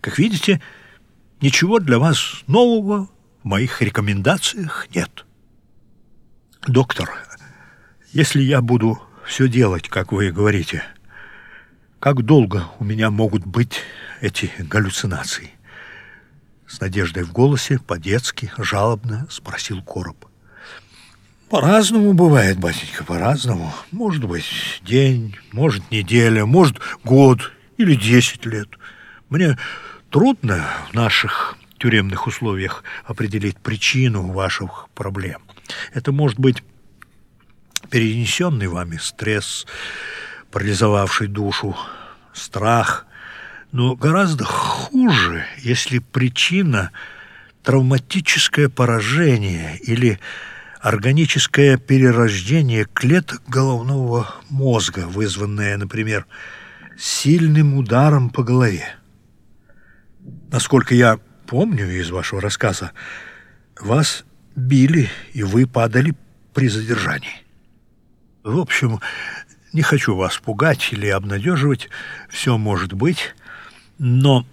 Как видите, ничего для вас нового в моих рекомендациях нет. Доктор, если я буду все делать, как вы говорите, как долго у меня могут быть эти галлюцинации? С надеждой в голосе, по-детски, жалобно спросил Короб. По-разному бывает, батенька, по-разному. Может быть, день, может, неделя, может, год или десять лет. Мне трудно в наших тюремных условиях определить причину ваших проблем. Это может быть перенесенный вами стресс, парализовавший душу, страх. Но гораздо хуже, если причина – травматическое поражение или органическое перерождение клеток головного мозга, вызванное, например, сильным ударом по голове. Насколько я помню из вашего рассказа, вас били, и вы падали при задержании. В общем, не хочу вас пугать или обнадеживать, все может быть, но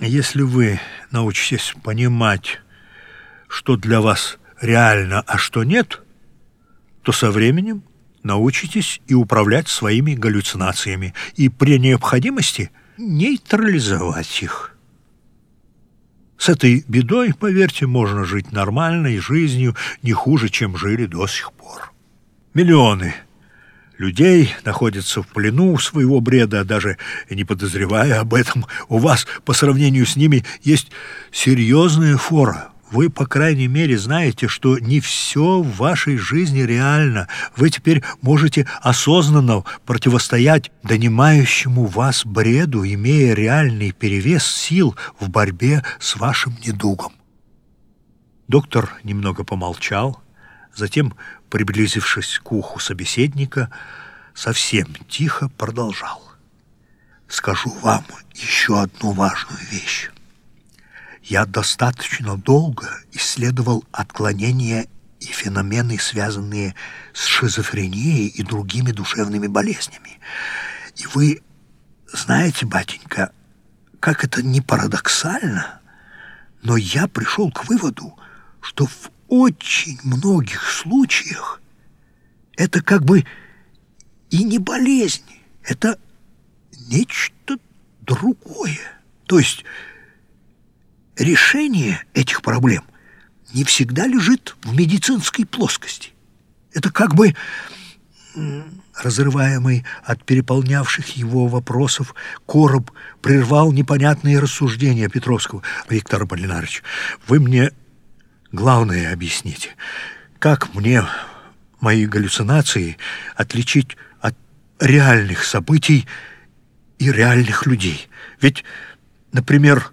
если вы научитесь понимать, что для вас реально, а что нет, то со временем научитесь и управлять своими галлюцинациями, и при необходимости нейтрализовать их. С этой бедой, поверьте, можно жить нормальной жизнью, не хуже, чем жили до сих пор. Миллионы людей находятся в плену своего бреда, даже не подозревая об этом. У вас, по сравнению с ними, есть серьезная фора – вы, по крайней мере, знаете, что не все в вашей жизни реально. Вы теперь можете осознанно противостоять донимающему вас бреду, имея реальный перевес сил в борьбе с вашим недугом. Доктор немного помолчал, затем, приблизившись к уху собеседника, совсем тихо продолжал. «Скажу вам еще одну важную вещь. Я достаточно долго исследовал отклонения и феномены, связанные с шизофренией и другими душевными болезнями. И вы знаете, батенька, как это не парадоксально, но я пришел к выводу, что в очень многих случаях это как бы и не болезнь, это нечто другое. То есть решение этих проблем не всегда лежит в медицинской плоскости. Это как бы разрываемый от переполнявших его вопросов, короб прервал непонятные рассуждения Петровского. «Виктор Полинарович, вы мне главное объясните, как мне мои галлюцинации отличить от реальных событий и реальных людей? Ведь, например,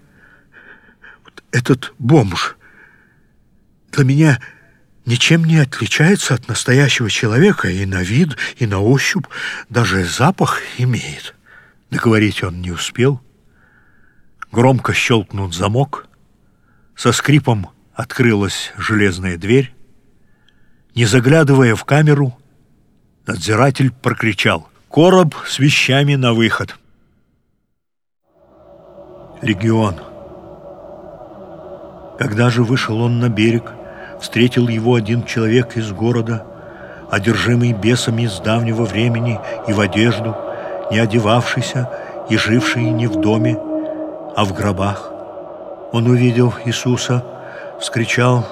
этот бомж для меня ничем не отличается от настоящего человека и на вид, и на ощупь, даже запах имеет. Договорить он не успел. Громко щелкнул замок, со скрипом открылась железная дверь. Не заглядывая в камеру, надзиратель прокричал «Короб с вещами на выход!» Легион когда же вышел он на берег, встретил его один человек из города, одержимый бесами с давнего времени и в одежду, не одевавшийся и живший не в доме, а в гробах. Он увидел Иисуса, вскричал,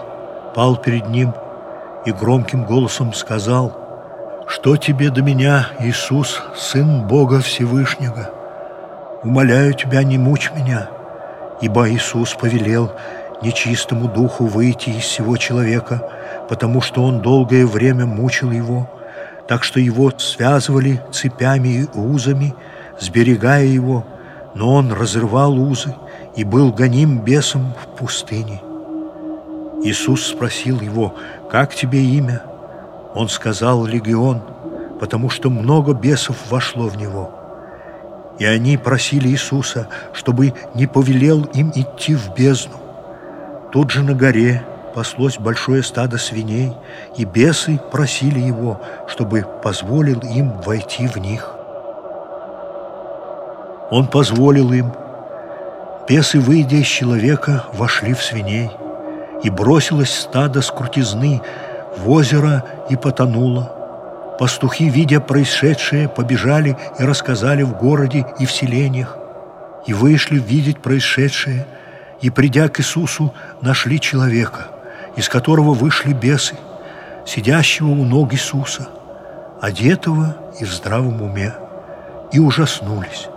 пал перед ним и громким голосом сказал, «Что тебе до меня, Иисус, Сын Бога Всевышнего? Умоляю тебя, не мучь меня». Ибо Иисус повелел нечистому духу выйти из всего человека, потому что он долгое время мучил его, так что его связывали цепями и узами, сберегая его, но он разрывал узы и был гоним бесом в пустыне. Иисус спросил его, «Как тебе имя?» Он сказал, «Легион», потому что много бесов вошло в него. И они просили Иисуса, чтобы не повелел им идти в бездну. Тут же на горе паслось большое стадо свиней, и бесы просили его, чтобы позволил им войти в них. Он позволил им, Бесы, выйдя из человека, вошли в свиней, и бросилось стадо с крутизны в озеро и потонуло. Пастухи, видя происшедшее, побежали и рассказали в городе и в селениях, и вышли видеть происшедшее, и, придя к Иисусу, нашли человека, из которого вышли бесы, сидящего у ног Иисуса, одетого и в здравом уме, и ужаснулись.